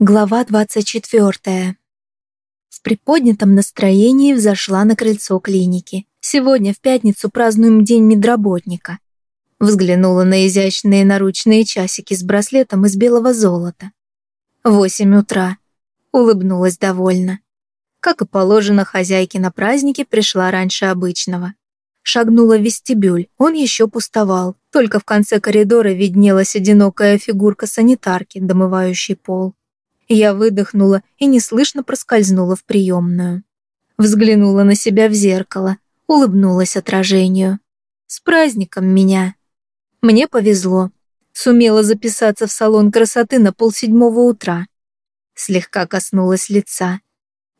Глава 24. В приподнятом настроении взошла на крыльцо клиники. Сегодня, в пятницу, празднуем День медработника. Взглянула на изящные наручные часики с браслетом из белого золота. Восемь утра. Улыбнулась довольно. Как и положено, хозяйке на празднике пришла раньше обычного. Шагнула в вестибюль, он еще пустовал. Только в конце коридора виднелась одинокая фигурка санитарки, домывающей пол. Я выдохнула и неслышно проскользнула в приемную. Взглянула на себя в зеркало, улыбнулась отражению. «С праздником меня!» Мне повезло. Сумела записаться в салон красоты на полседьмого утра. Слегка коснулась лица.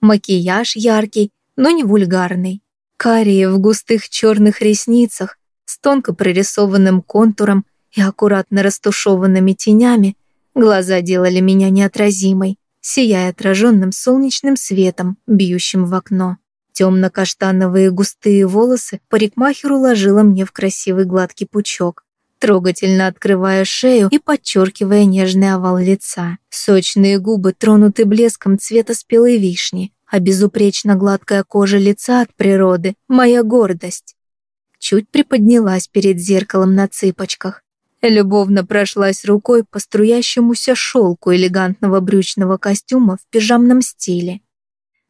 Макияж яркий, но не вульгарный. Карие в густых черных ресницах с тонко прорисованным контуром и аккуратно растушеванными тенями Глаза делали меня неотразимой, сияя отраженным солнечным светом, бьющим в окно. Темно-каштановые густые волосы парикмахер уложила мне в красивый гладкий пучок, трогательно открывая шею и подчеркивая нежный овал лица. Сочные губы тронуты блеском цвета спелой вишни, а безупречно гладкая кожа лица от природы — моя гордость. Чуть приподнялась перед зеркалом на цыпочках, Любовно прошлась рукой по струящемуся шелку элегантного брючного костюма в пижамном стиле.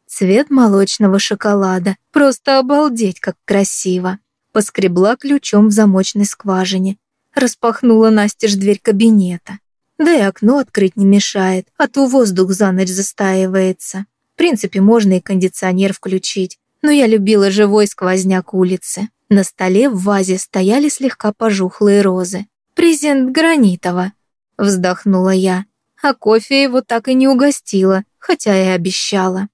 Цвет молочного шоколада. Просто обалдеть, как красиво. Поскребла ключом в замочной скважине. Распахнула настежь дверь кабинета. Да и окно открыть не мешает, а то воздух за ночь застаивается. В принципе, можно и кондиционер включить. Но я любила живой сквозняк улицы. На столе в вазе стояли слегка пожухлые розы. «Презент Гранитова», — вздохнула я, а кофе его так и не угостила, хотя и обещала.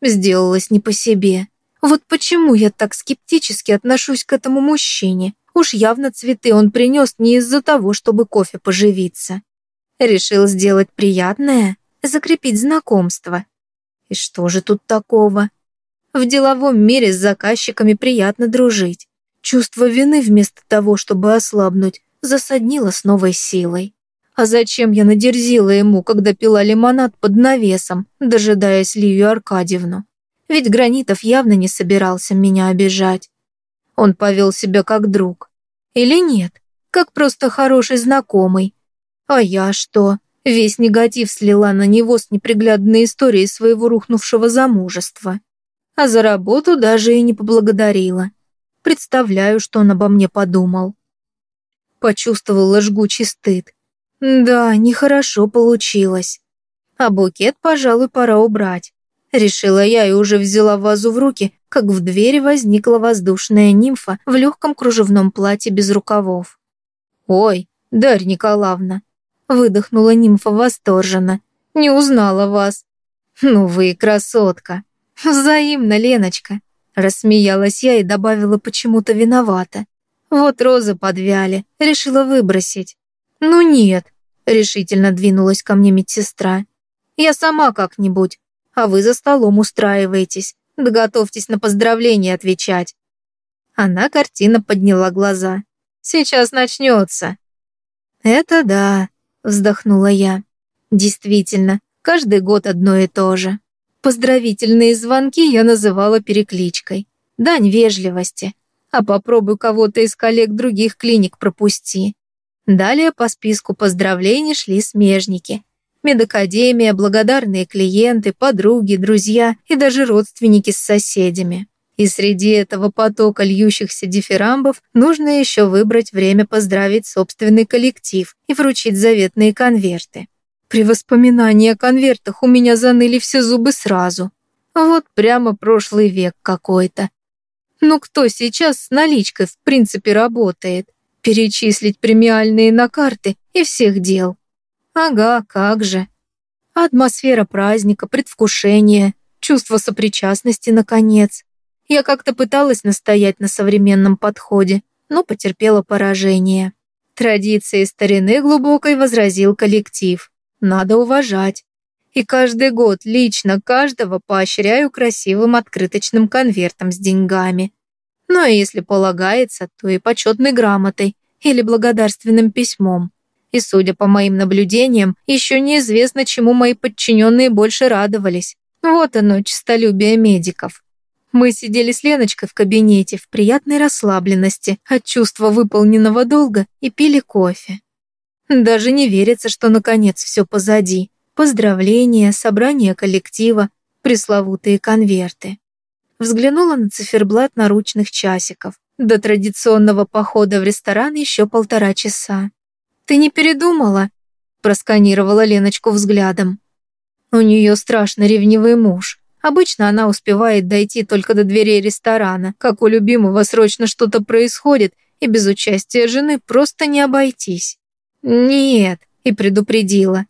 Сделалось не по себе. Вот почему я так скептически отношусь к этому мужчине. Уж явно цветы он принес не из-за того, чтобы кофе поживиться. Решил сделать приятное, закрепить знакомство. И что же тут такого? В деловом мире с заказчиками приятно дружить. Чувство вины вместо того, чтобы ослабнуть, засаднила с новой силой. А зачем я надерзила ему, когда пила лимонад под навесом, дожидаясь Лию Аркадьевну? Ведь Гранитов явно не собирался меня обижать. Он повел себя как друг. Или нет, как просто хороший знакомый. А я что? Весь негатив слила на него с неприглядной историей своего рухнувшего замужества. А за работу даже и не поблагодарила. Представляю, что он обо мне подумал. Почувствовала жгучий стыд. Да, нехорошо получилось. А букет, пожалуй, пора убрать. Решила я и уже взяла вазу в руки, как в двери возникла воздушная нимфа в легком кружевном платье без рукавов. «Ой, Дарья Николаевна!» Выдохнула нимфа восторженно. «Не узнала вас!» «Ну вы красотка!» «Взаимно, Леночка!» Рассмеялась я и добавила почему-то виновата. Вот розы подвяли, решила выбросить. Ну нет, решительно двинулась ко мне медсестра. Я сама как-нибудь, а вы за столом устраиваетесь. Доготовьтесь на поздравления отвечать. Она картина подняла глаза. Сейчас начнется. Это да, вздохнула я. Действительно, каждый год одно и то же. Поздравительные звонки я называла перекличкой. Дань вежливости, а попробуй кого-то из коллег других клиник пропусти. Далее по списку поздравлений шли смежники. Медакадемия, благодарные клиенты, подруги, друзья и даже родственники с соседями. И среди этого потока льющихся дифирамбов нужно еще выбрать время поздравить собственный коллектив и вручить заветные конверты. При воспоминании о конвертах у меня заныли все зубы сразу. Вот прямо прошлый век какой-то. Ну кто сейчас с наличкой в принципе работает? Перечислить премиальные на карты и всех дел. Ага, как же. Атмосфера праздника, предвкушение, чувство сопричастности, наконец. Я как-то пыталась настоять на современном подходе, но потерпела поражение. Традиции старины глубокой возразил коллектив. Надо уважать. И каждый год лично каждого поощряю красивым открыточным конвертом с деньгами. Ну а если полагается, то и почетной грамотой или благодарственным письмом. И, судя по моим наблюдениям, еще неизвестно, чему мои подчиненные больше радовались. Вот оно, честолюбие медиков. Мы сидели с Леночкой в кабинете в приятной расслабленности от чувства выполненного долга и пили кофе. Даже не верится, что наконец все позади. Поздравления, собрание коллектива, пресловутые конверты. Взглянула на циферблат наручных часиков. До традиционного похода в ресторан еще полтора часа. «Ты не передумала?» Просканировала Леночку взглядом. У нее страшно ревнивый муж. Обычно она успевает дойти только до дверей ресторана, как у любимого срочно что-то происходит, и без участия жены просто не обойтись. «Нет», и предупредила.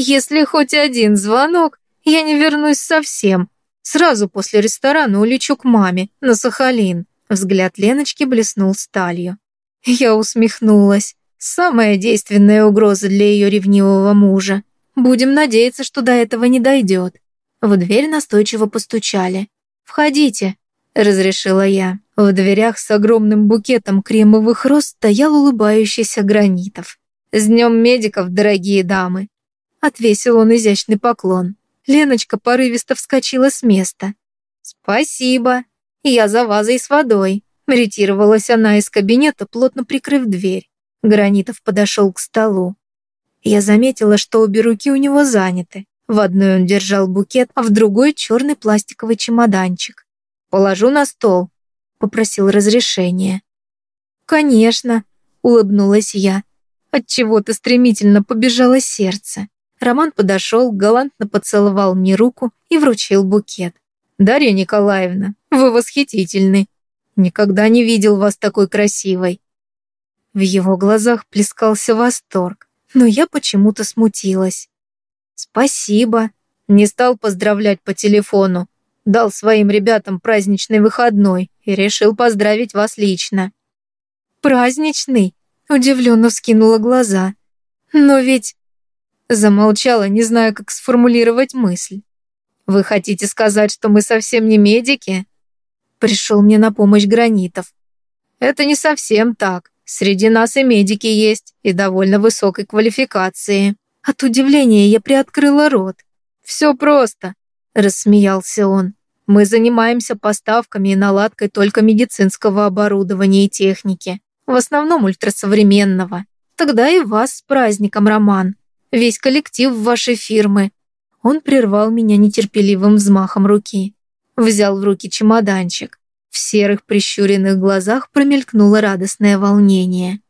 «Если хоть один звонок, я не вернусь совсем. Сразу после ресторана улечу к маме, на Сахалин». Взгляд Леночки блеснул сталью. Я усмехнулась. Самая действенная угроза для ее ревнивого мужа. Будем надеяться, что до этого не дойдет. В дверь настойчиво постучали. «Входите», — разрешила я. В дверях с огромным букетом кремовых роз стоял улыбающийся Гранитов. «С днем медиков, дорогие дамы!» Отвесил он изящный поклон. Леночка порывисто вскочила с места. «Спасибо!» «Я за вазой с водой», — ретировалась она из кабинета, плотно прикрыв дверь. Гранитов подошел к столу. Я заметила, что обе руки у него заняты. В одной он держал букет, а в другой черный пластиковый чемоданчик. «Положу на стол», — попросил разрешения. «Конечно», — улыбнулась я. Отчего-то стремительно побежало сердце. Роман подошел, галантно поцеловал мне руку и вручил букет. «Дарья Николаевна, вы восхитительны. Никогда не видел вас такой красивой». В его глазах плескался восторг, но я почему-то смутилась. «Спасибо». Не стал поздравлять по телефону. Дал своим ребятам праздничный выходной и решил поздравить вас лично. «Праздничный?» Удивленно вскинула глаза. «Но ведь...» Замолчала, не зная, как сформулировать мысль. Вы хотите сказать, что мы совсем не медики? Пришел мне на помощь Гранитов. Это не совсем так. Среди нас и медики есть, и довольно высокой квалификации. От удивления я приоткрыла рот. Все просто, рассмеялся он. Мы занимаемся поставками и наладкой только медицинского оборудования и техники, в основном ультрасовременного. Тогда и вас с праздником, Роман. Весь коллектив вашей фирмы. Он прервал меня нетерпеливым взмахом руки. Взял в руки чемоданчик. В серых прищуренных глазах промелькнуло радостное волнение.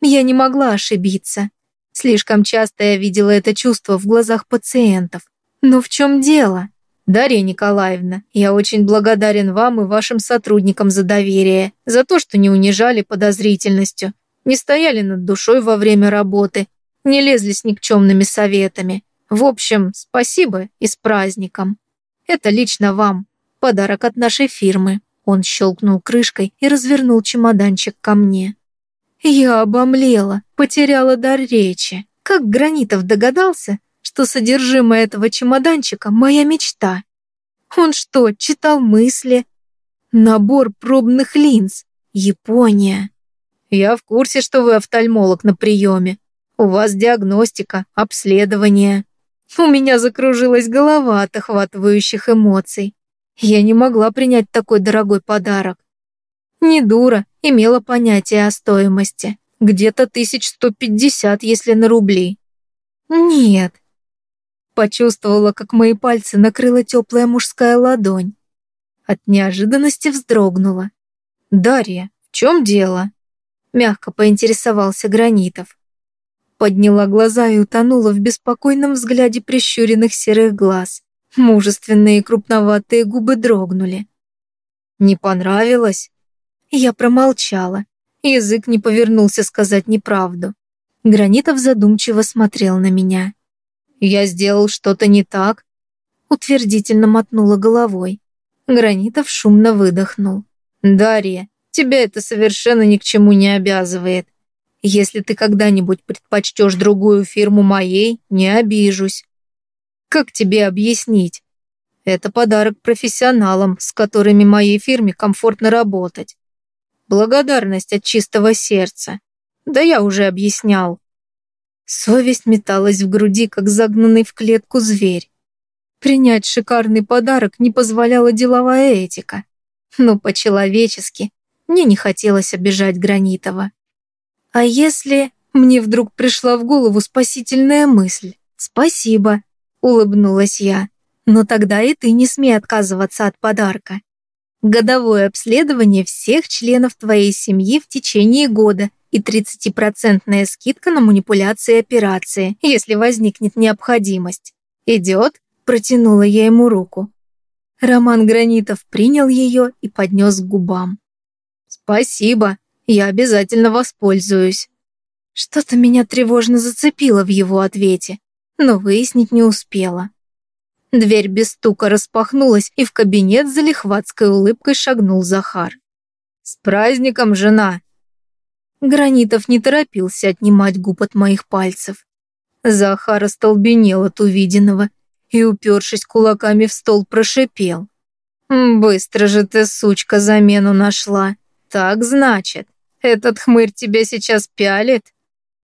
Я не могла ошибиться. Слишком часто я видела это чувство в глазах пациентов. Но в чем дело? Дарья Николаевна, я очень благодарен вам и вашим сотрудникам за доверие, за то, что не унижали подозрительностью, не стояли над душой во время работы, не лезли с никчемными советами. В общем, спасибо и с праздником. Это лично вам. Подарок от нашей фирмы. Он щелкнул крышкой и развернул чемоданчик ко мне. Я обомлела, потеряла дар речи. Как Гранитов догадался, что содержимое этого чемоданчика – моя мечта. Он что, читал мысли? Набор пробных линз. Япония. Я в курсе, что вы офтальмолог на приеме. У вас диагностика, обследование. У меня закружилась голова от охватывающих эмоций. Я не могла принять такой дорогой подарок. Не дура, имела понятие о стоимости. Где-то 1150, если на рубли. Нет. Почувствовала, как мои пальцы накрыла теплая мужская ладонь. От неожиданности вздрогнула. «Дарья, в чем дело?» Мягко поинтересовался Гранитов подняла глаза и утонула в беспокойном взгляде прищуренных серых глаз. Мужественные крупноватые губы дрогнули. «Не понравилось?» Я промолчала. Язык не повернулся сказать неправду. Гранитов задумчиво смотрел на меня. «Я сделал что-то не так?» Утвердительно мотнула головой. Гранитов шумно выдохнул. «Дарья, тебя это совершенно ни к чему не обязывает. Если ты когда-нибудь предпочтешь другую фирму моей, не обижусь. Как тебе объяснить? Это подарок профессионалам, с которыми моей фирме комфортно работать. Благодарность от чистого сердца. Да я уже объяснял. Совесть металась в груди, как загнанный в клетку зверь. Принять шикарный подарок не позволяла деловая этика. Но по-человечески мне не хотелось обижать Гранитова. А если мне вдруг пришла в голову спасительная мысль? «Спасибо», — улыбнулась я. «Но тогда и ты не смей отказываться от подарка. Годовое обследование всех членов твоей семьи в течение года и 30% скидка на манипуляции и операции, если возникнет необходимость. Идет?» – протянула я ему руку. Роман Гранитов принял ее и поднес к губам. «Спасибо, я обязательно воспользуюсь». Что-то меня тревожно зацепило в его ответе, но выяснить не успела. Дверь без стука распахнулась, и в кабинет за лихватской улыбкой шагнул Захар. «С праздником, жена!» Гранитов не торопился отнимать губ от моих пальцев. Захар остолбенел от увиденного и, упершись кулаками в стол, прошипел. «Быстро же ты, сучка, замену нашла. Так значит, этот хмырь тебя сейчас пялит?»